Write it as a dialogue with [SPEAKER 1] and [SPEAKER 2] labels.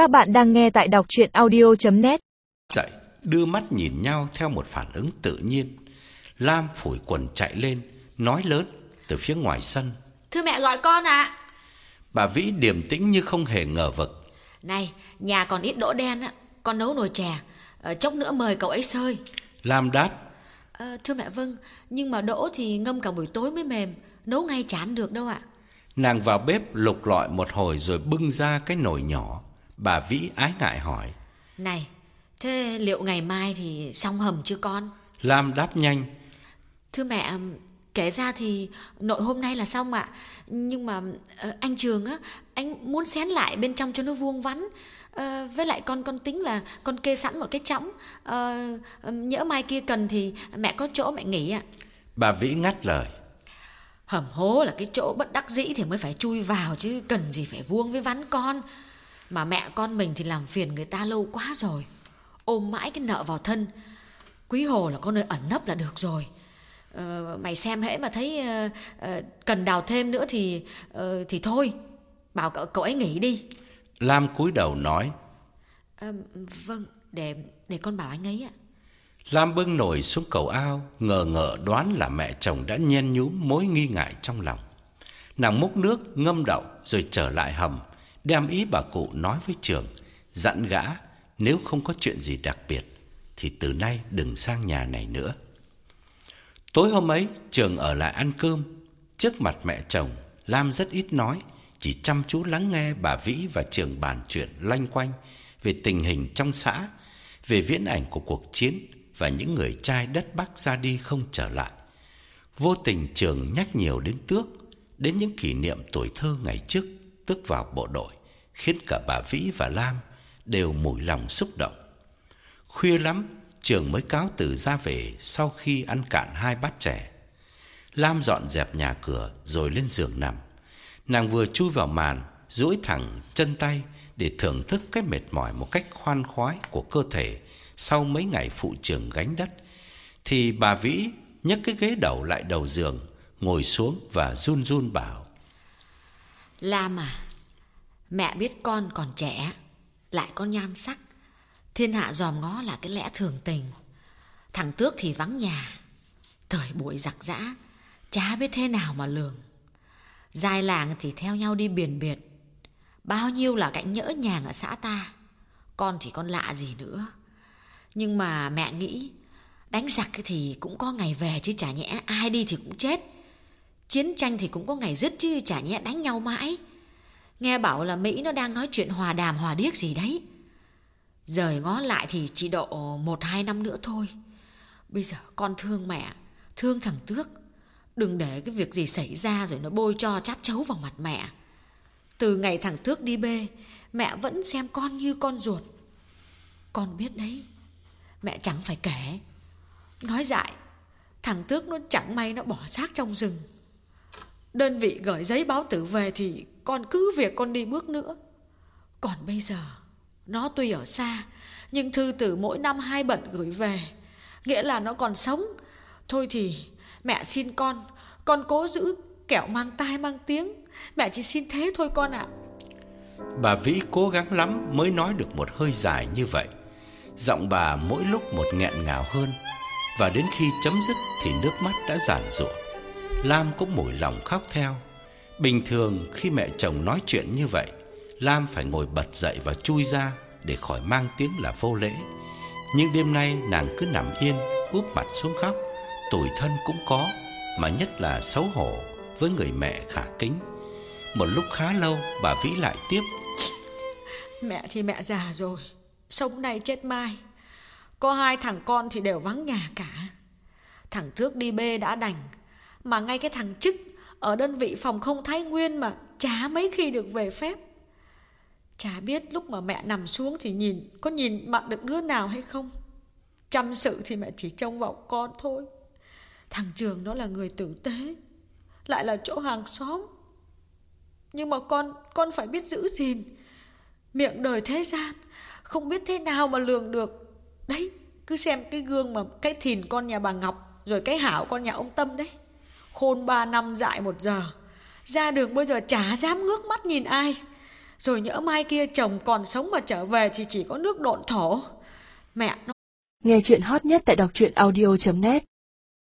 [SPEAKER 1] Các bạn đang nghe tại đọc chuyện audio.net
[SPEAKER 2] Dậy, đưa mắt nhìn nhau theo một phản ứng tự nhiên. Lam phủi quần chạy lên, nói lớn từ phía ngoài sân.
[SPEAKER 3] Thưa mẹ gọi con ạ.
[SPEAKER 2] Bà Vĩ điềm tĩnh như không hề ngờ vực.
[SPEAKER 3] Này, nhà còn ít đỗ đen á, con nấu nồi chè, ờ, chốc nữa mời cậu ấy sơi.
[SPEAKER 2] Lam đáp,
[SPEAKER 3] Ờ, thưa mẹ vâng, nhưng mà đỗ thì ngâm cả buổi tối mới mềm, nấu ngay chán được đâu ạ.
[SPEAKER 2] nàng vào bếp lục lọi một hồi rồi bưng ra cái nồi nhỏ. Bà Vĩ ái ngại hỏi.
[SPEAKER 3] Này, thế liệu ngày mai thì xong hầm chưa con?
[SPEAKER 2] Lam đáp nhanh,
[SPEAKER 3] Thưa mẹ, kể ra thì nội hôm nay là xong ạ. Nhưng mà ờ, anh Trường á, anh muốn xén lại bên trong cho nó vuông vắn. Ờ, với lại con con tính là con kê sẵn một cái chõng. Ờ, nhỡ mai kia cần thì mẹ có chỗ mẹ nghỉ ạ.
[SPEAKER 2] bà Vĩ ngắt lời.
[SPEAKER 3] Hầm hố là cái chỗ bất đắc dĩ thì mới phải chui vào chứ cần gì phải vuông với vắn con. Mà mẹ con mình thì làm phiền người ta lâu quá rồi. Ôm mãi cái nợ vào thân. Quý hồ là có nơi ẩn nấp là được rồi. Ờ, mày xem hễ mà thấy ờ, ờ, cần đào thêm nữa thì ờ, thì thôi. Bảo cậu, cậu ấy nghỉ đi.
[SPEAKER 2] Lam cúi đầu nói.
[SPEAKER 3] Ờ, vâng, để để con bảo anh ấy ạ.
[SPEAKER 2] Lam bưng nồi xuống cầu ao, ngờ ngợ đoán là mẹ chồng đã nhen nhúm mối nghi ngại trong lòng. Nàng múc nước ngâm đậu rồi trở lại hầm, đem ý bà cụ nói với Trường, dặn gã nếu không có chuyện gì đặc biệt thì từ nay đừng sang nhà này nữa. Tối hôm ấy, Trường ở lại ăn cơm, trước mặt mẹ chồng, Lam rất ít nói, chỉ chăm chú lắng nghe bà Vĩ và Trường bàn chuyện loanh quanh về tình hình trong xã, về viễn ảnh của cuộc chiến và những người trai đất Bắc ra đi không trở lại. Vô tình Trường nhắc nhiều đến Tước, đến những kỷ niệm tuổi thơ ngày trước tức vào bộ đội, khiến cả bà Vĩ và Lam đều mũi lòng xúc động. Khuya lắm, Trường mới cáo từ ra về sau khi ăn cạn hai bát chè. Lam dọn dẹp nhà cửa rồi lên giường nằm. Nàng vừa chui vào màn, duỗi thẳng chân tay để thưởng thức cái mệt mỏi một cách khoan khoái của cơ thể sau mấy ngày phụ trường gánh đất thì bà Vĩ nhấc cái ghế đầu lại đầu giường, ngồi xuống và run run bảo:
[SPEAKER 3] Lam à, mẹ biết con còn trẻ, lại có nhan sắc. Thiên hạ dòm ngó là cái lẽ thường tình. Thằng Tước thì vắng nhà. Thời buổi giặc giã, chả biết thế nào mà lường. Dài làng thì theo nhau đi biển biệt. Bao nhiêu là cạnh nhỡ nhàng ở xã ta. Con thì con lạ gì nữa. Nhưng mà mẹ nghĩ, đánh giặc thì cũng có ngày về chứ chả nhẽ ai đi thì cũng chết. Chiến tranh thì cũng có ngày dứt chứ chả nhẽ đánh nhau mãi. Nghe bảo là Mỹ nó đang nói chuyện hòa đàm hòa điếc gì đấy. Rời ngó lại thì chỉ độ một hai năm nữa thôi. Bây giờ con thương mẹ, thương thằng Tước. Đừng để cái việc gì xảy ra rồi nó bôi cho chát chấu vào mặt mẹ. Từ ngày thằng Tước đi bê, mẹ vẫn xem con như con ruột. Con biết đấy, mẹ chẳng phải kể. Nói dại, thằng Tước nó chẳng may nó bỏ xác trong rừng. Đơn vị gửi giấy báo tử về thì con cứ việc con đi bước nữa. Còn bây giờ, nó tuy ở xa, nhưng thư tử mỗi năm hai bận gửi về. Nghĩa là nó còn sống. Thôi thì mẹ xin con, con cố giữ kẻo mang tai mang tiếng. Mẹ chỉ xin thế thôi con ạ.
[SPEAKER 2] Bà Vĩ cố gắng lắm mới nói được một hơi dài như vậy. Giọng bà mỗi lúc một nghẹn ngào hơn và đến khi chấm dứt thì nước mắt đã giàn giụa. Lam cũng mủi lòng khóc theo. Bình thường khi mẹ chồng nói chuyện như vậy, Lam phải ngồi bật dậy và chui ra để khỏi mang tiếng là vô lễ. Nhưng đêm nay nàng cứ nằm yên, úp mặt xuống khóc, tủi thân cũng có, mà nhất là xấu hổ với người mẹ khả kính. Một lúc khá lâu, bà Vĩ lại tiếp.
[SPEAKER 3] Mẹ thì mẹ già rồi, sống nay chết mai. Có hai thằng con thì đều vắng nhà cả. Thằng trước đi bê đã đành, mà ngay cái thằng chức ở đơn vị phòng không Thái Nguyên mà chả mấy khi được về phép. Chả biết lúc mà mẹ nằm xuống thì nhìn có nhìn mặt được đứa nào hay không. Chăm sự thì mẹ chỉ trông vào con thôi. Thằng Trường nó là người tử tế, lại là chỗ hàng xóm. Nhưng mà con con phải biết giữ gìn. Miệng đời thế gian, không biết thế nào mà lường được. Đấy, cứ xem cái gương mà cái thìn con nhà bà Ngọc rồi cái hảo con nhà ông Tâm đấy. Khôn ba năm dại một giờ. Ra đường bây giờ chả dám ngước mắt nhìn ai. Rồi nhỡ mai kia chồng còn sống mà trở về Thì chỉ có nước độn thổ Mẹ nó
[SPEAKER 1] Nghe chuyện hot nhất tại đọc truyện audio.net